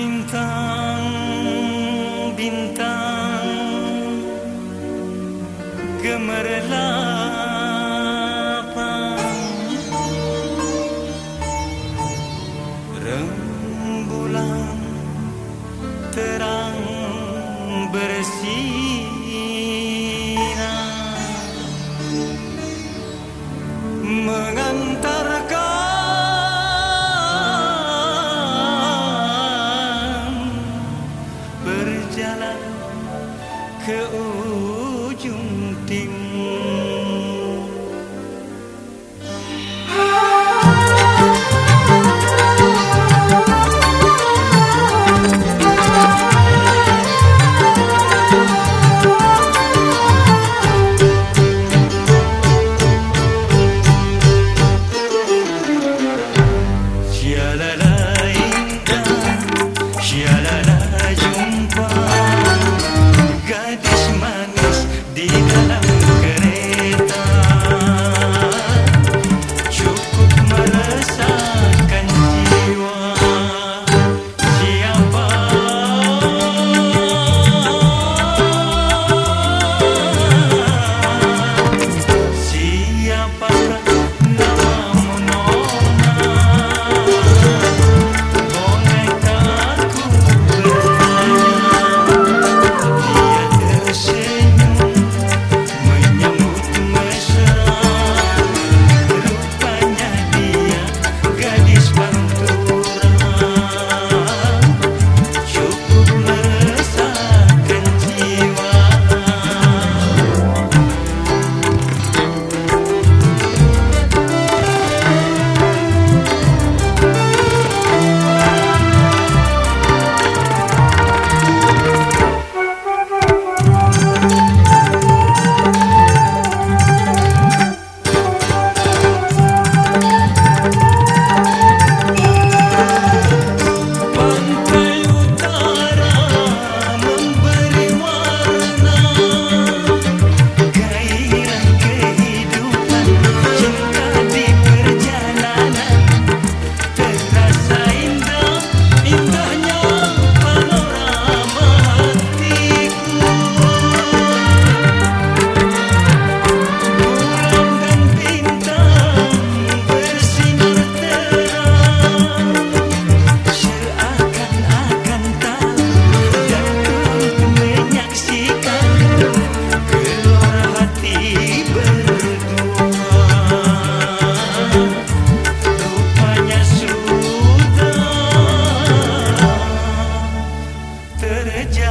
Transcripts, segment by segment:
bintang bintang. Gemerlapan rembulan khéo chung tình.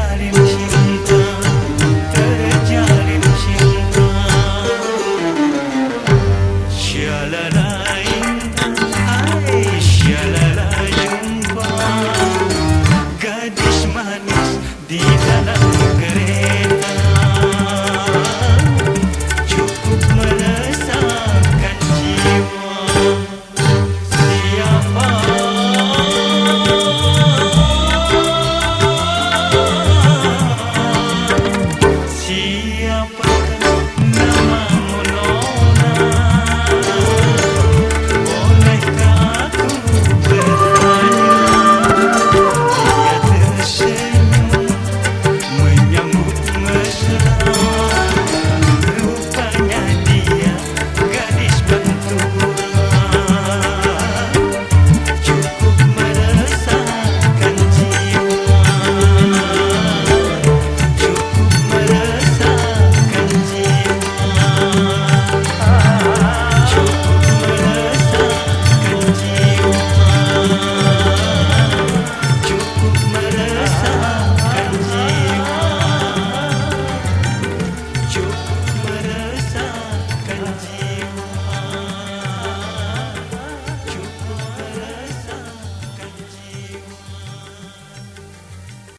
Charlie Machine.